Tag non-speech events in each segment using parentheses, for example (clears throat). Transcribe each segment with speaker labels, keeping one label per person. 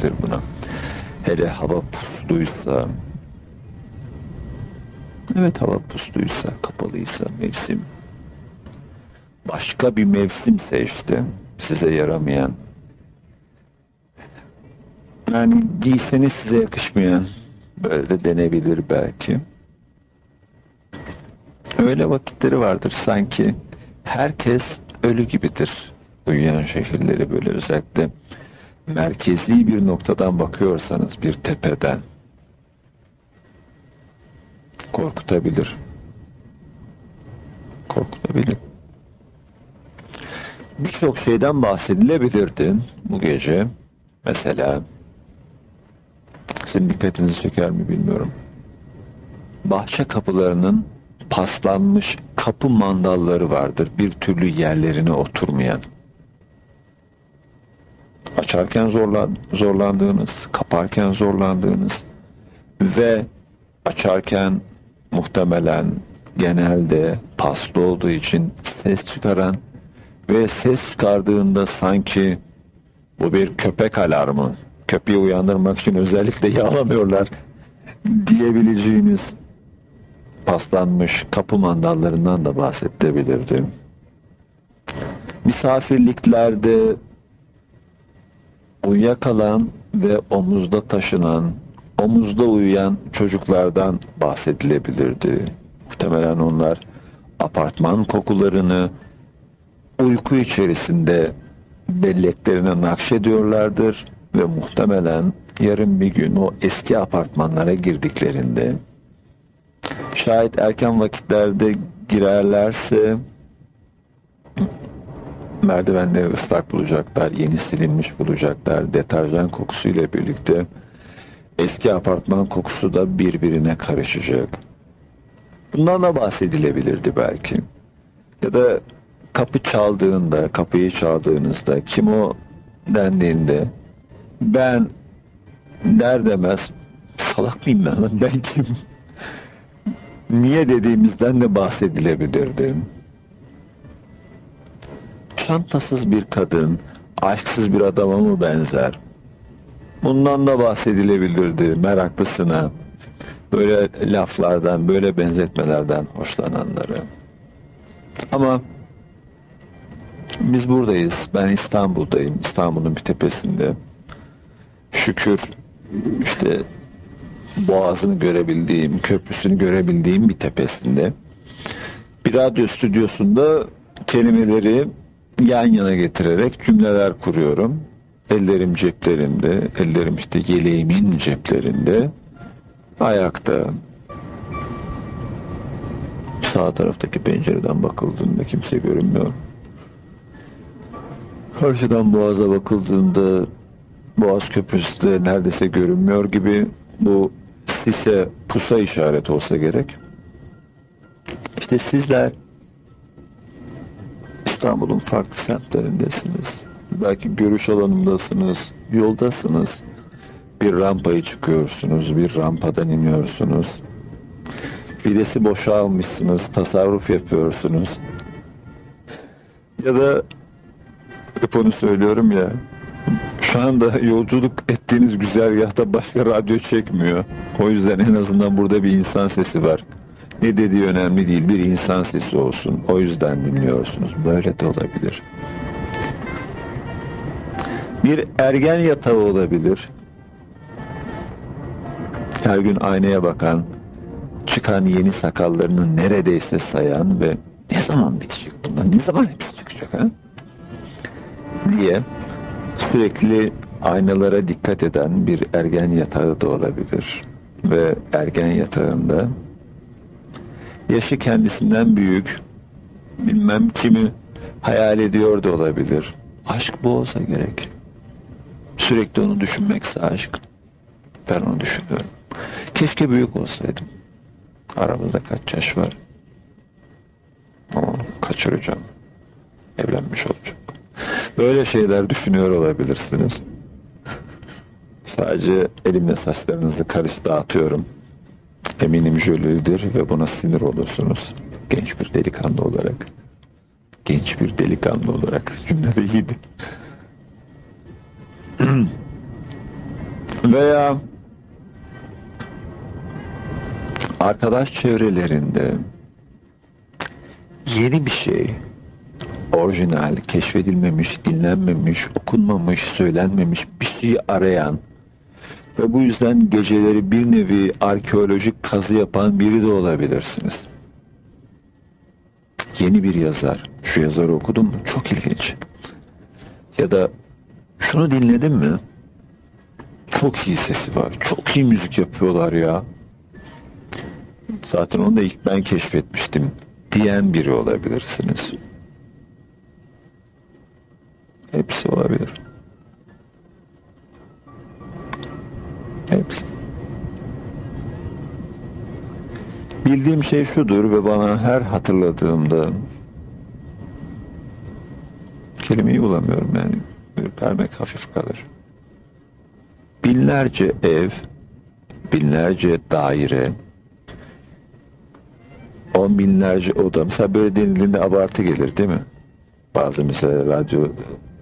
Speaker 1: denilebilir buna. Hele hava pusluysa, evet hava pusluysa, kapalıysa mevsim, başka bir mevsimse işte size yaramayan, yani giyseniz size yakışmayan, böyle de denebilir belki. Öyle vakitleri vardır sanki herkes ölü gibidir. Uyuyan şehirleri böyle özellikle merkezi bir noktadan bakıyorsanız bir tepeden korkutabilir. Korkutabilir. Birçok şeyden bahsedilebilirdi bu gece. Mesela sizin dikkatinizi çeker mi bilmiyorum. Bahçe kapılarının paslanmış kapı mandalları vardır. Bir türlü yerlerine oturmayan. Açarken zorlan, zorlandığınız, kaparken zorlandığınız ve açarken muhtemelen genelde paslı olduğu için ses çıkaran ve ses çıkardığında sanki bu bir köpek alarmı, köpeği uyandırmak için özellikle yağlamıyorlar diyebileceğiniz paslanmış kapı mandallarından da bahsedebilirdim. Misafirliklerde uyuyakalan ve omuzda taşınan, omuzda uyuyan çocuklardan bahsedilebilirdi. Muhtemelen onlar apartman kokularını uyku içerisinde belleklerine nakşediyorlardır ve muhtemelen yarın bir gün o eski apartmanlara girdiklerinde şayet erken vakitlerde girerlerse merdivenleri ıslak bulacaklar, yeni silinmiş bulacaklar, deterjan kokusuyla birlikte eski apartman kokusu da birbirine karışacak. Bundan da bahsedilebilirdi belki. Ya da kapı çaldığında, kapıyı çaldığınızda, kim o dendiğinde ben der demez salak mıyım ben, ben kim? (laughs) Niye dediğimizden de bahsedilebilirdi. Çantasız bir kadın, aşksız bir adama mı benzer? Bundan da bahsedilebilirdi meraklısına. Böyle laflardan, böyle benzetmelerden hoşlananları. Ama biz buradayız. Ben İstanbul'dayım. İstanbul'un bir tepesinde. Şükür işte boğazını görebildiğim, köprüsünü görebildiğim bir tepesinde. Bir radyo stüdyosunda kelimeleri yan yana getirerek cümleler kuruyorum. Ellerim ceplerimde, ellerim işte yeleğimin ceplerinde, ayakta. Sağ taraftaki pencereden bakıldığında kimse görünmüyor. Karşıdan boğaza bakıldığında Boğaz Köprüsü de neredeyse görünmüyor gibi bu sise pusa işaret olsa gerek. İşte sizler İstanbul'un farklı semtlerindesiniz. Belki görüş alanındasınız, yoldasınız. Bir rampayı çıkıyorsunuz, bir rampadan iniyorsunuz. Bilesi boşa almışsınız, tasarruf yapıyorsunuz. Ya da hep onu söylüyorum ya, şu anda yolculuk ettiğiniz güzergahta başka radyo çekmiyor. O yüzden en azından burada bir insan sesi var. Ne dediği önemli değil, bir insan sesi olsun. O yüzden dinliyorsunuz. Böyle de olabilir. Bir ergen yatağı olabilir. Her gün aynaya bakan, çıkan yeni sakallarını neredeyse sayan ve ne zaman bitecek bunlar, ne zaman hepsi çıkacak ha? diye sürekli aynalara dikkat eden bir ergen yatağı da olabilir. Ve ergen yatağında yaşı kendisinden büyük, bilmem kimi hayal ediyor da olabilir. Aşk bu olsa gerek. Sürekli onu düşünmekse aşk. Ben onu düşünüyorum. Keşke büyük olsaydım. Aramızda kaç yaş var? Ama kaçıracağım. Evlenmiş olacağım. Böyle şeyler düşünüyor olabilirsiniz. Sadece elimle saçlarınızı karış dağıtıyorum. Eminim jölüdür ve buna sinir olursunuz. Genç bir delikanlı olarak. Genç bir delikanlı olarak. Cümle iyiydi. (clears throat) Veya arkadaş çevrelerinde yeni bir şey, orijinal, keşfedilmemiş, dinlenmemiş, okunmamış, söylenmemiş bir şey arayan ve bu yüzden geceleri bir nevi arkeolojik kazı yapan biri de olabilirsiniz. Yeni bir yazar. Şu yazarı okudun mu? Çok ilginç. Ya da şunu dinledin mi? Çok iyi sesi var. Çok iyi müzik yapıyorlar ya. Zaten onu da ilk ben keşfetmiştim diyen biri olabilirsiniz. Hepsi olabilir. Hepsi. Bildiğim şey şudur ve bana her hatırladığımda kelimeyi bulamıyorum yani. Ürpermek hafif kalır. Binlerce ev, binlerce daire, on binlerce oda. Mesela böyle denildiğinde abartı gelir değil mi? Bazı mesela radyo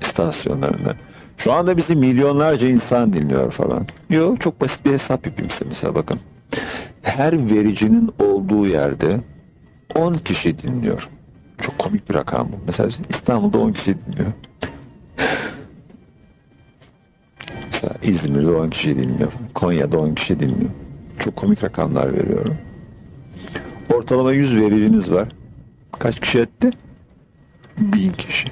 Speaker 1: istasyonlarında. Şu anda bizi milyonlarca insan dinliyor falan. Yok çok basit bir hesap yapayım size mesela bakın. Her vericinin olduğu yerde 10 kişi dinliyor. Çok komik bir rakam bu. Mesela İstanbul'da 10 kişi dinliyor. mesela İzmir'de 10 kişi dinliyor. Konya'da 10 kişi dinliyor. Çok komik rakamlar veriyorum. Ortalama 100 vericiniz var. Kaç kişi etti? 1000 kişi.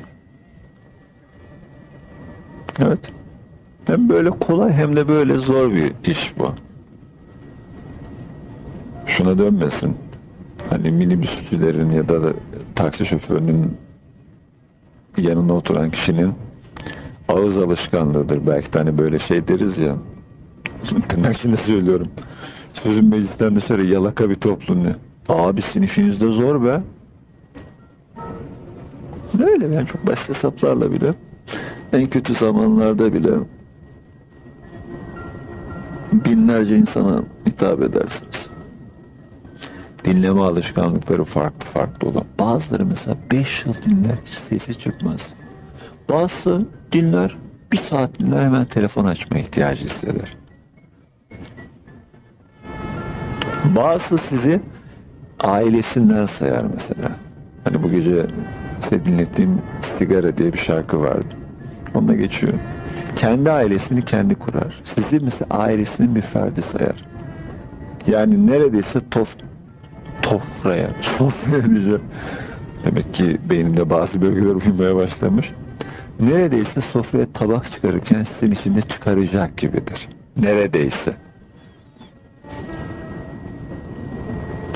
Speaker 1: Evet. Hem böyle kolay hem de böyle zor bir iş bu. Şuna dönmesin. Hani minibüsçülerin ya da taksi şoförünün yanına oturan kişinin ağız alışkanlığıdır. Belki de hani böyle şey deriz ya. Tırnak içinde söylüyorum. Sözün meclisten dışarı yalaka bir toplum ne? Abi sizin işiniz de zor be. Öyle yani çok basit hesaplarla bile en kötü zamanlarda bile binlerce insana hitap edersiniz. Dinleme alışkanlıkları farklı farklı olan. Bazıları mesela beş yıl dinler hiç sesi çıkmaz. Bazısı dinler bir saat dinler hemen telefon açma ihtiyacı hisseder. Bazısı sizi ailesinden sayar mesela. Hani bu gece size dinlettiğim Sigara diye bir şarkı vardı. Onunla geçiyor. Kendi ailesini kendi kurar. Sizi mesela ailesinin bir ferdi sayar. Yani neredeyse tof tofraya, sofraya diyeceğim. Demek ki beynimde bazı bölgeler uyumaya başlamış. Neredeyse sofraya tabak çıkarırken sizin içinde çıkaracak gibidir. Neredeyse.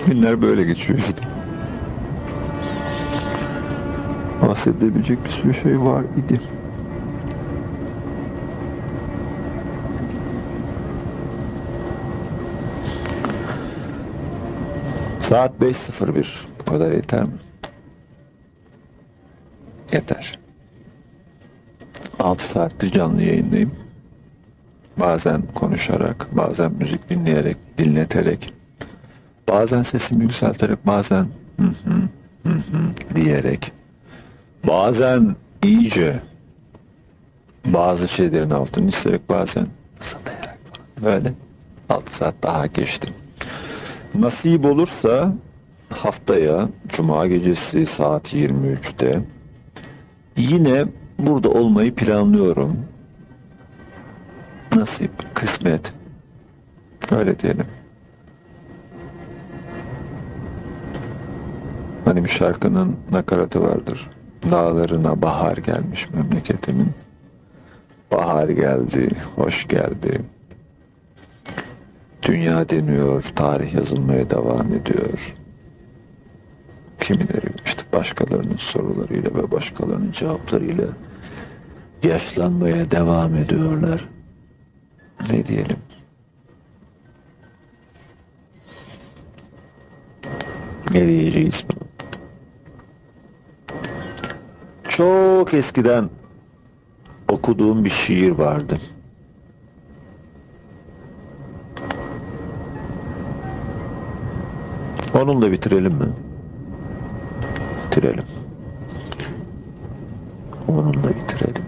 Speaker 1: Günler böyle geçiyor işte. Bahsedebilecek bir sürü şey var idi. Saat 5.01. Bu kadar yeter mi? Yeter. 6 saattir canlı yayındayım. Bazen konuşarak, bazen müzik dinleyerek, dinleterek, bazen sesimi yükselterek, bazen hı hı, hı hı diyerek, bazen iyice bazı şeylerin altını çizerek, bazen ısıtarak böyle 6 saat daha geçtim. Nasip olursa haftaya Cuma gecesi saat 23'te yine burada olmayı planlıyorum. Nasip, kısmet. Öyle diyelim. Hani bir şarkının nakaratı vardır. Dağlarına bahar gelmiş memleketimin. Bahar geldi, hoş geldi. Dünya deniyor, tarih yazılmaya devam ediyor. Kimileri işte başkalarının sorularıyla ve başkalarının cevaplarıyla yaşlanmaya devam ediyorlar. Ne diyelim? Ne diyeceğiz? Çok eskiden okuduğum bir şiir vardı. Onunla bitirelim mi? Bitirelim. Onunla bitirelim.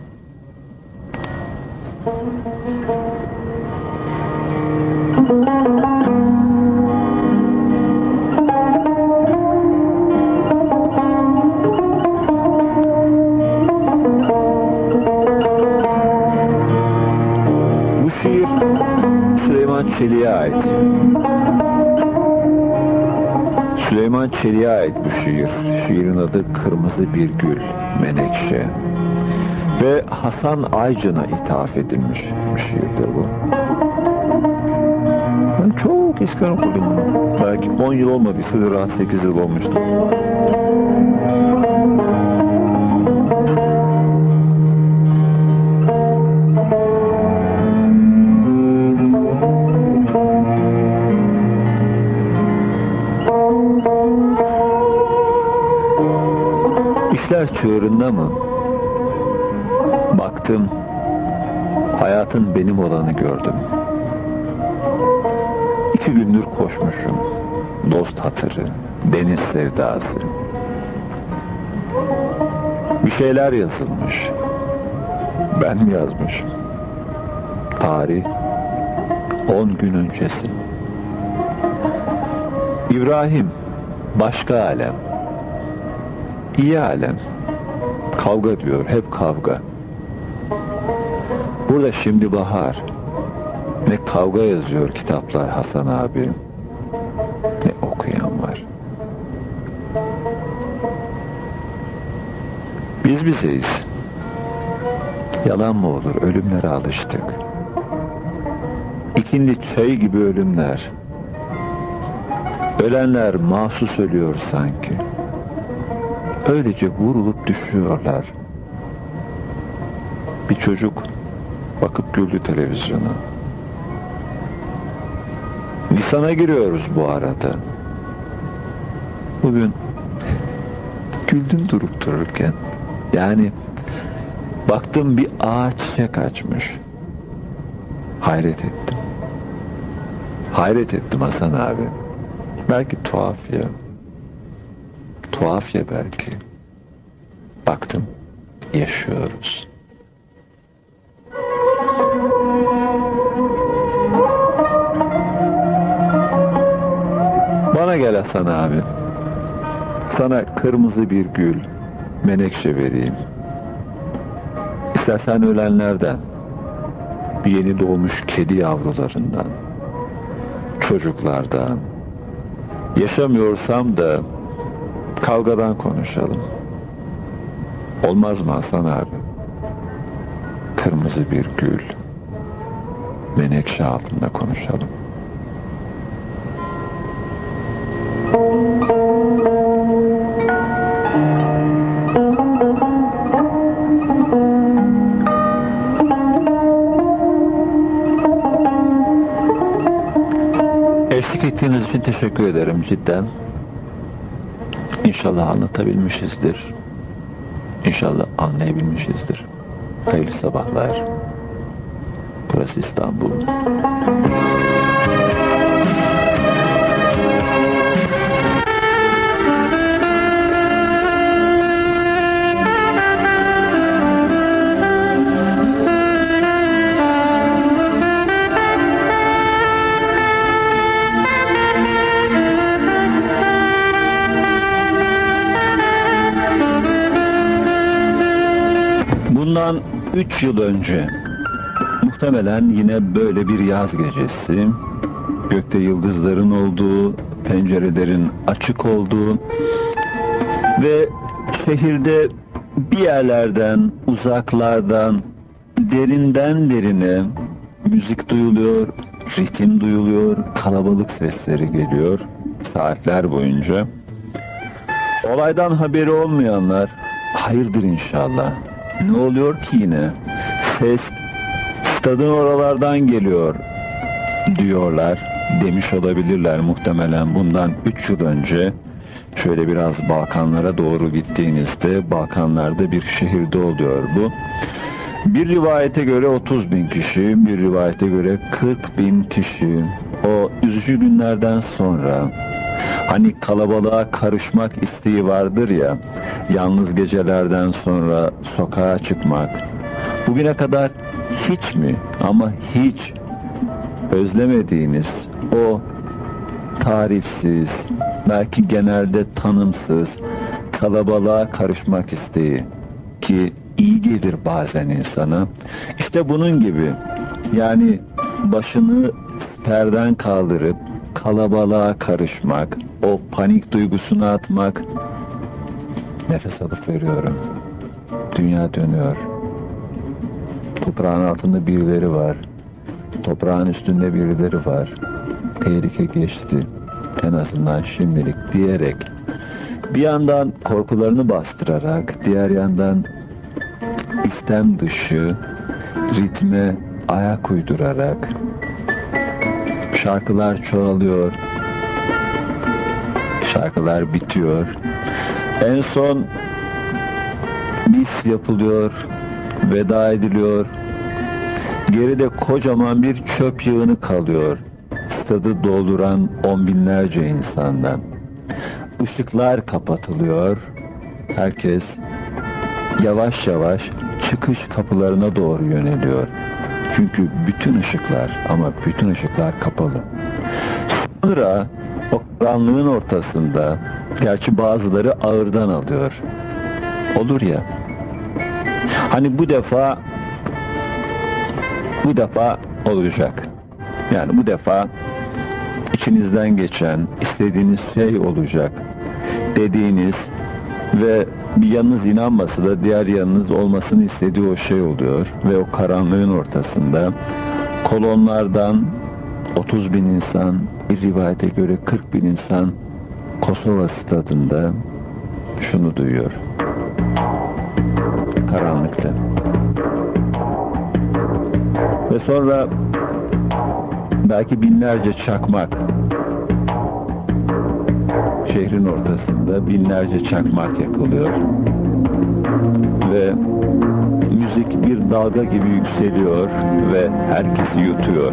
Speaker 1: Bu şiir Süleyman Çelik'e ait. Süleyman Çelik'e ait bu şiir. Şiirin adı Kırmızı Bir Gül, Menekşe. Ve Hasan Aycan'a ithaf edilmiş bir şiirdir bu. Ben çok eskiden okudum bunu. Belki 10 yıl olmadıysa da rahat 8 yıl olmuştu. Çığırında mı? Baktım, hayatın benim olanı gördüm. İki gündür koşmuşum, dost hatırı, deniz sevdası. Bir şeyler yazılmış. Ben mi yazmışım? Tarih, on gün öncesi. İbrahim, başka alem. İyi alem. Kavga diyor, hep kavga. Burada şimdi bahar. Ne kavga yazıyor kitaplar Hasan abi. Ne okuyan var. Biz bizeyiz. Yalan mı olur? Ölümlere alıştık. İkindi çayı gibi ölümler. Ölenler mahsus ölüyor sanki. Öylece vurulup düşüyorlar. Bir çocuk bakıp güldü televizyona. Nisan'a giriyoruz bu arada. Bugün güldüm durup dururken. Yani baktım bir ağaç çiçek açmış. Hayret ettim. Hayret ettim Hasan abi. Belki tuhaf ya. Tuhaf ya belki. Baktım yaşıyoruz. Bana gel Hasan abi. Sana kırmızı bir gül, menekşe vereyim. İstersen ölenlerden, bir yeni doğmuş kedi yavrularından, çocuklardan, yaşamıyorsam da kavgadan konuşalım. Olmaz mı Hasan abi? Kırmızı bir gül, menekşe altında konuşalım. Eşlik ettiğiniz için teşekkür ederim cidden. İnşallah anlatabilmişizdir. İnşallah anlayabilmişizdir. Hayırlı sabahlar. Burası İstanbul. Bundan üç yıl önce muhtemelen yine böyle bir yaz gecesi gökte yıldızların olduğu, pencerelerin açık olduğu ve şehirde bir yerlerden, uzaklardan, derinden derine müzik duyuluyor, ritim duyuluyor, kalabalık sesleri geliyor saatler boyunca. Olaydan haberi olmayanlar hayırdır inşallah. Ne oluyor ki yine? Ses stadın oralardan geliyor diyorlar. Demiş olabilirler muhtemelen bundan 3 yıl önce. Şöyle biraz Balkanlara doğru gittiğinizde Balkanlarda bir şehirde oluyor bu. Bir rivayete göre 30 bin kişi, bir rivayete göre 40 bin kişi. O üzücü günlerden sonra Hani kalabalığa karışmak isteği vardır ya, yalnız gecelerden sonra sokağa çıkmak. Bugüne kadar hiç mi ama hiç özlemediğiniz o tarifsiz, belki genelde tanımsız, kalabalığa karışmak isteği ki iyi gelir bazen insana. İşte bunun gibi yani başını perden kaldırıp kalabalığa karışmak, o panik duygusunu atmak, nefes alıp veriyorum. Dünya dönüyor. Toprağın altında birileri var. Toprağın üstünde birileri var. Tehlike geçti. En azından şimdilik diyerek bir yandan korkularını bastırarak diğer yandan istem dışı ritme ayak uydurarak şarkılar çoğalıyor şarkılar bitiyor. En son bis yapılıyor veda ediliyor. Geride kocaman bir çöp yığını kalıyor. Stadı dolduran on binlerce insandan. Işıklar kapatılıyor. Herkes yavaş yavaş çıkış kapılarına doğru yöneliyor. Çünkü bütün ışıklar ama bütün ışıklar kapalı. Sonra o karanlığın ortasında gerçi bazıları ağırdan alıyor. Olur ya. Hani bu defa bu defa olacak. Yani bu defa içinizden geçen istediğiniz şey olacak dediğiniz ve bir yanınız inanmasa da diğer yanınız olmasını istediği o şey oluyor ve o karanlığın ortasında kolonlardan 30 bin insan bir rivayete göre 40 bin insan Kosova stadında şunu duyuyor. Karanlıkta. Ve sonra belki binlerce çakmak şehrin ortasında binlerce çakmak yakılıyor. Ve müzik bir dalga gibi yükseliyor ve herkesi yutuyor.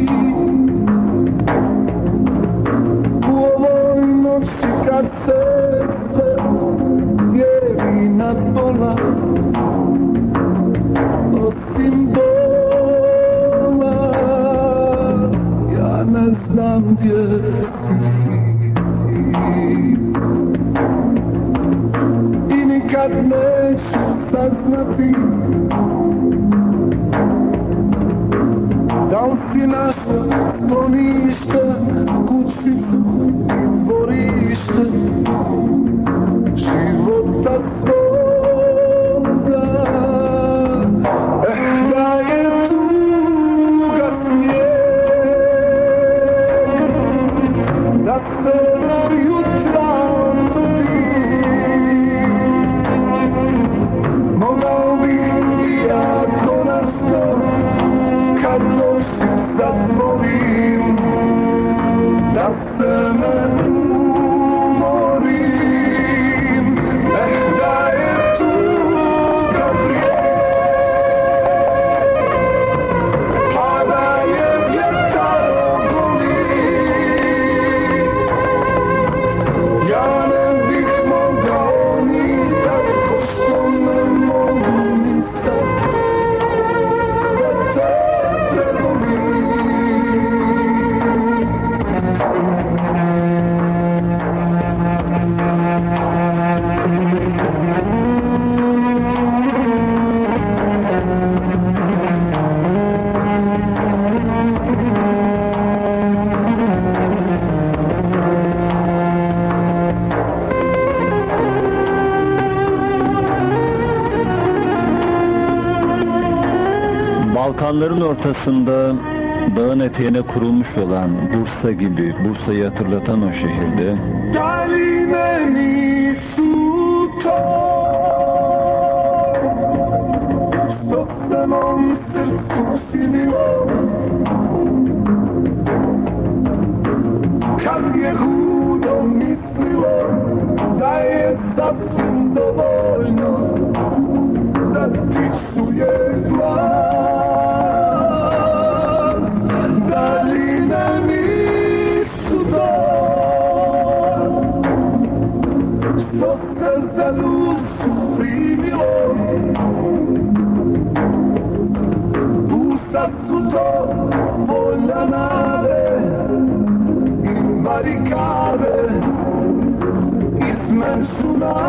Speaker 1: ortasında dağın eteğine kurulmuş olan Bursa gibi, Bursa'yı hatırlatan o şehirde
Speaker 2: Daline nisu to Što se Oh,